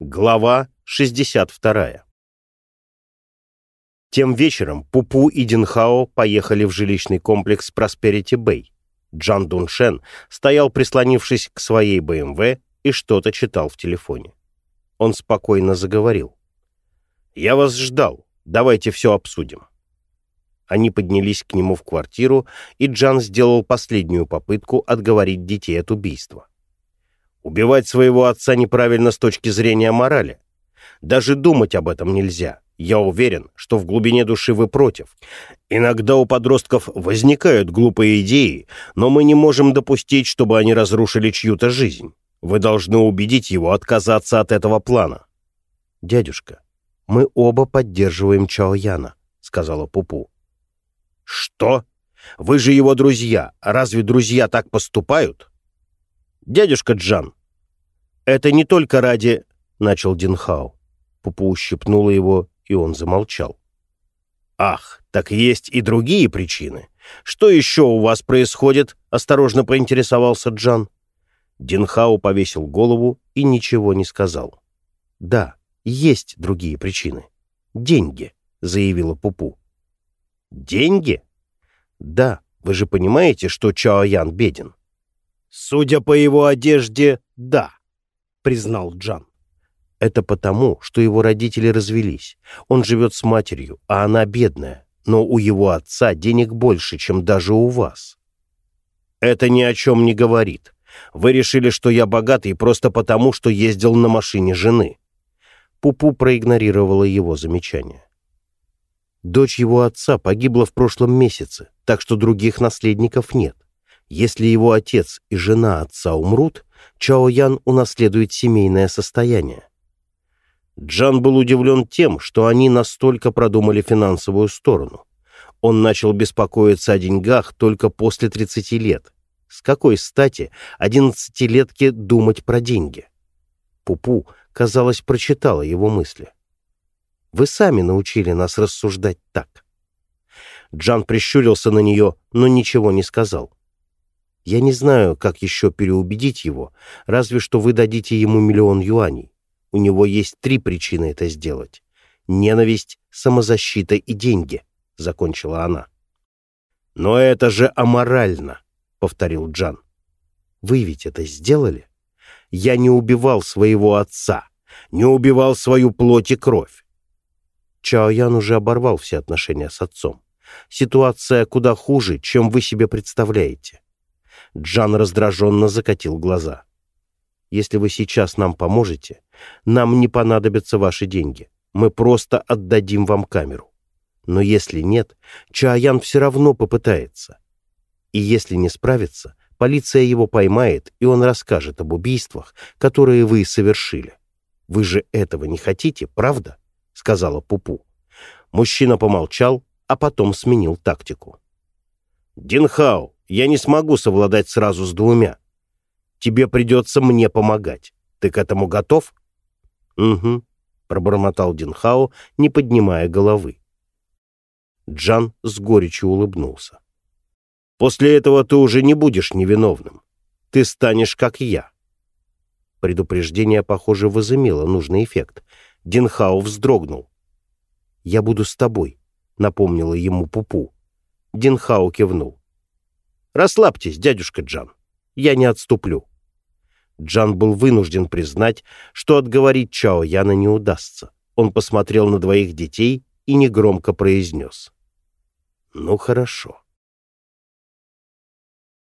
Глава 62. Тем вечером Пупу и Динхао поехали в жилищный комплекс Просперити Бэй. Джан Дуншен стоял, прислонившись к своей БМВ, и что-то читал в телефоне. Он спокойно заговорил. «Я вас ждал. Давайте все обсудим». Они поднялись к нему в квартиру, и Джан сделал последнюю попытку отговорить детей от убийства. Убивать своего отца неправильно с точки зрения морали. Даже думать об этом нельзя. Я уверен, что в глубине души вы против. Иногда у подростков возникают глупые идеи, но мы не можем допустить, чтобы они разрушили чью-то жизнь. Вы должны убедить его отказаться от этого плана. «Дядюшка, мы оба поддерживаем Чао Яна», — сказала Пупу. «Что? Вы же его друзья. Разве друзья так поступают?» «Дядюшка Джан, это не только ради...» — начал Динхау. Пупу ущипнула его, и он замолчал. «Ах, так есть и другие причины. Что еще у вас происходит?» — осторожно поинтересовался Джан. Динхау повесил голову и ничего не сказал. «Да, есть другие причины. Деньги», — заявила Пупу. «Деньги?» «Да, вы же понимаете, что Чао Ян беден?» «Судя по его одежде, да», — признал Джан. «Это потому, что его родители развелись. Он живет с матерью, а она бедная, но у его отца денег больше, чем даже у вас». «Это ни о чем не говорит. Вы решили, что я богатый просто потому, что ездил на машине жены». Пупу проигнорировала его замечание. Дочь его отца погибла в прошлом месяце, так что других наследников нет. Если его отец и жена отца умрут, Чао Ян унаследует семейное состояние. Джан был удивлен тем, что они настолько продумали финансовую сторону. Он начал беспокоиться о деньгах только после 30 лет. С какой стати одиннадцатилетке думать про деньги? Пупу, казалось, прочитала его мысли. «Вы сами научили нас рассуждать так». Джан прищурился на нее, но ничего не сказал. Я не знаю, как еще переубедить его, разве что вы дадите ему миллион юаней. У него есть три причины это сделать. Ненависть, самозащита и деньги, — закончила она. «Но это же аморально», — повторил Джан. «Вы ведь это сделали? Я не убивал своего отца, не убивал свою плоть и кровь». Чао Ян уже оборвал все отношения с отцом. Ситуация куда хуже, чем вы себе представляете. Джан раздраженно закатил глаза. «Если вы сейчас нам поможете, нам не понадобятся ваши деньги. Мы просто отдадим вам камеру. Но если нет, Чаян все равно попытается. И если не справится, полиция его поймает, и он расскажет об убийствах, которые вы совершили. Вы же этого не хотите, правда?» — сказала Пупу. Мужчина помолчал, а потом сменил тактику. «Динхау, я не смогу совладать сразу с двумя. Тебе придется мне помогать. Ты к этому готов?» «Угу», — пробормотал Динхао, не поднимая головы. Джан с горечью улыбнулся. «После этого ты уже не будешь невиновным. Ты станешь как я». Предупреждение, похоже, возымело нужный эффект. Динхао вздрогнул. «Я буду с тобой», — напомнила ему Пупу. Динхао кивнул. Расслабьтесь, дядюшка Джан. Я не отступлю. Джан был вынужден признать, что отговорить Чао Яна не удастся. Он посмотрел на двоих детей и негромко произнес. «Ну, хорошо».